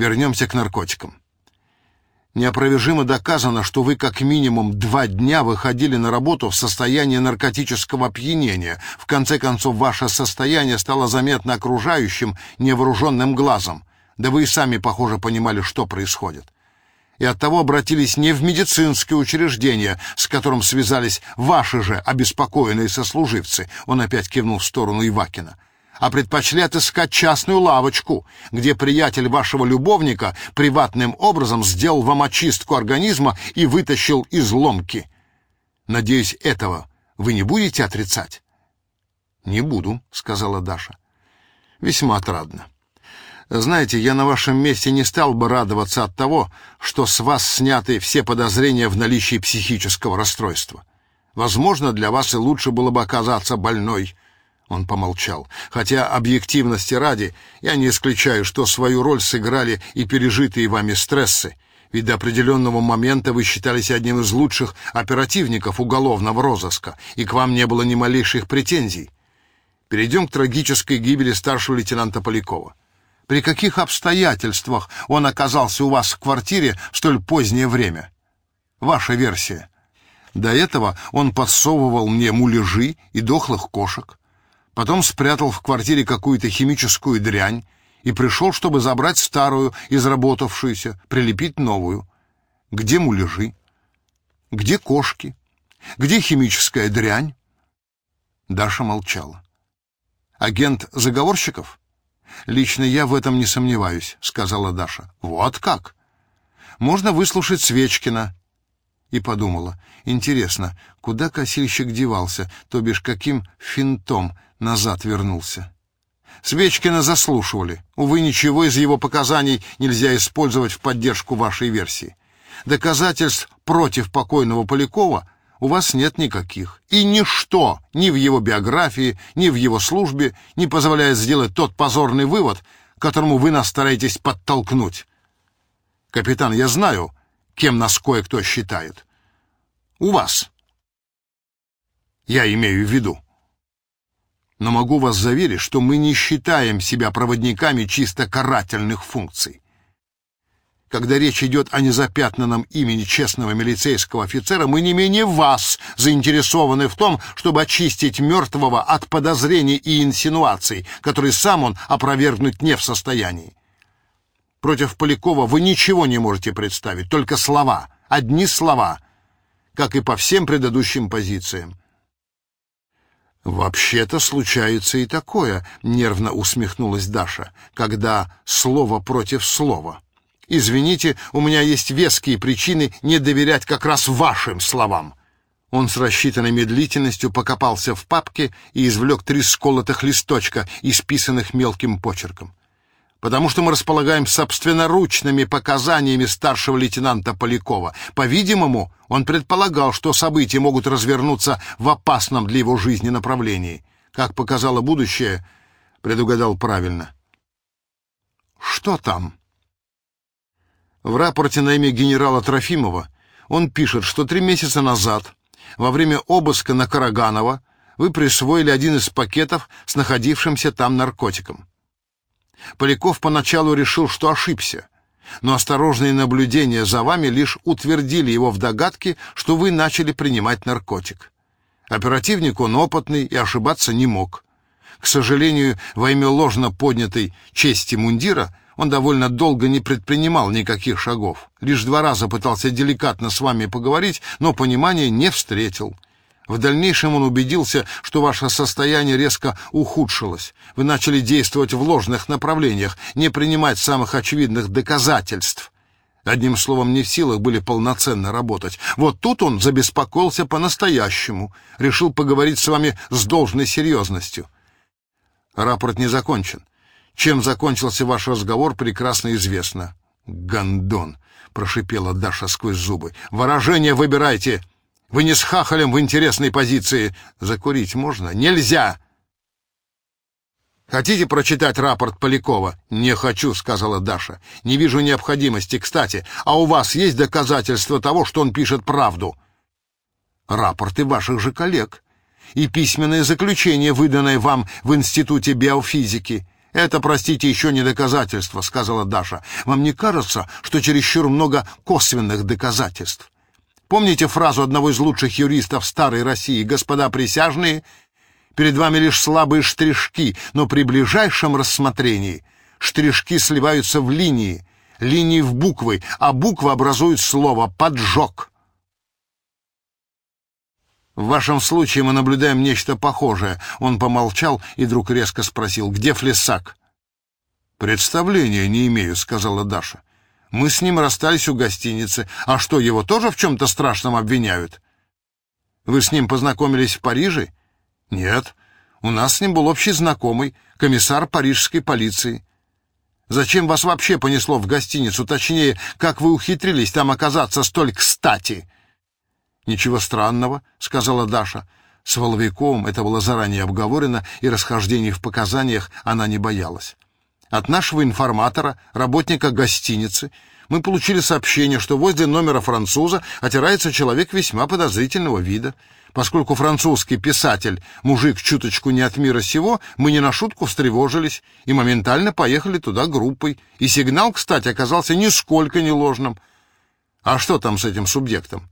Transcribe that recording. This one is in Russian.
Вернемся к наркотикам. Неопровержимо доказано, что вы как минимум два дня выходили на работу в состоянии наркотического опьянения. В конце концов, ваше состояние стало заметно окружающим невооруженным глазом. Да вы и сами, похоже, понимали, что происходит. И оттого обратились не в медицинское учреждение, с которым связались ваши же обеспокоенные сослуживцы. Он опять кивнул в сторону Ивакина а предпочли отыскать частную лавочку, где приятель вашего любовника приватным образом сделал вам очистку организма и вытащил из ломки. Надеюсь, этого вы не будете отрицать? Не буду, сказала Даша. Весьма отрадно. Знаете, я на вашем месте не стал бы радоваться от того, что с вас сняты все подозрения в наличии психического расстройства. Возможно, для вас и лучше было бы оказаться больной, он помолчал. «Хотя, объективности ради, я не исключаю, что свою роль сыграли и пережитые вами стрессы. Ведь до определенного момента вы считались одним из лучших оперативников уголовного розыска, и к вам не было ни малейших претензий. Перейдем к трагической гибели старшего лейтенанта Полякова. При каких обстоятельствах он оказался у вас в квартире в столь позднее время? Ваша версия. До этого он подсовывал мне муляжи и дохлых кошек. Потом спрятал в квартире какую-то химическую дрянь и пришел, чтобы забрать старую, изработавшуюся, прилепить новую. Где муляжи? Где кошки? Где химическая дрянь? Даша молчала. Агент заговорщиков? Лично я в этом не сомневаюсь, сказала Даша. Вот как? Можно выслушать Свечкина. И подумала, интересно, куда косильщик девался, то бишь каким финтом назад вернулся. Свечкина заслушивали. Увы, ничего из его показаний нельзя использовать в поддержку вашей версии. Доказательств против покойного Полякова у вас нет никаких. И ничто ни в его биографии, ни в его службе не позволяет сделать тот позорный вывод, которому вы нас стараетесь подтолкнуть. Капитан, я знаю, кем нас кое-кто считает. У вас. Я имею в виду но могу вас заверить, что мы не считаем себя проводниками чисто карательных функций. Когда речь идет о незапятнанном имени честного милицейского офицера, мы не менее вас заинтересованы в том, чтобы очистить мертвого от подозрений и инсинуаций, которые сам он опровергнуть не в состоянии. Против Полякова вы ничего не можете представить, только слова, одни слова, как и по всем предыдущим позициям. «Вообще-то случается и такое», — нервно усмехнулась Даша, «когда слово против слова. Извините, у меня есть веские причины не доверять как раз вашим словам». Он с рассчитанной медлительностью покопался в папке и извлек три сколотых листочка, исписанных мелким почерком потому что мы располагаем собственноручными показаниями старшего лейтенанта Полякова. По-видимому, он предполагал, что события могут развернуться в опасном для его жизни направлении. Как показало будущее, предугадал правильно. Что там? В рапорте на имя генерала Трофимова он пишет, что три месяца назад, во время обыска на Караганова, вы присвоили один из пакетов с находившимся там наркотиком. Поляков поначалу решил, что ошибся, но осторожные наблюдения за вами лишь утвердили его в догадке, что вы начали принимать наркотик. Оперативник он опытный и ошибаться не мог. К сожалению, во имя ложно поднятой чести мундира он довольно долго не предпринимал никаких шагов. Лишь два раза пытался деликатно с вами поговорить, но понимания не встретил. В дальнейшем он убедился, что ваше состояние резко ухудшилось. Вы начали действовать в ложных направлениях, не принимать самых очевидных доказательств. Одним словом, не в силах были полноценно работать. Вот тут он забеспокоился по-настоящему, решил поговорить с вами с должной серьезностью. Рапорт не закончен. Чем закончился ваш разговор, прекрасно известно. «Гондон!» — прошипела Даша сквозь зубы. «Выражение выбирайте!» Вы не с хахалем в интересной позиции. Закурить можно? Нельзя!» «Хотите прочитать рапорт Полякова?» «Не хочу», — сказала Даша. «Не вижу необходимости. Кстати, а у вас есть доказательства того, что он пишет правду?» «Рапорты ваших же коллег и письменное заключение, выданное вам в Институте биофизики. «Это, простите, еще не доказательство», — сказала Даша. «Вам не кажется, что чересчур много косвенных доказательств?» Помните фразу одного из лучших юристов старой России «Господа присяжные, перед вами лишь слабые штришки, но при ближайшем рассмотрении штришки сливаются в линии, линии в буквы, а буквы образуют слово «поджог». В вашем случае мы наблюдаем нечто похожее. Он помолчал и вдруг резко спросил, где Флесак? Представления не имею, сказала Даша. Мы с ним расстались у гостиницы. А что, его тоже в чем-то страшном обвиняют? Вы с ним познакомились в Париже? Нет. У нас с ним был общий знакомый, комиссар парижской полиции. Зачем вас вообще понесло в гостиницу? Точнее, как вы ухитрились там оказаться столь кстати?» «Ничего странного», — сказала Даша. С Воловиковым это было заранее обговорено, и расхождений в показаниях она не боялась. От нашего информатора, работника гостиницы, мы получили сообщение, что возле номера француза отирается человек весьма подозрительного вида. Поскольку французский писатель, мужик чуточку не от мира сего, мы не на шутку встревожились и моментально поехали туда группой. И сигнал, кстати, оказался нисколько не ложным. А что там с этим субъектом?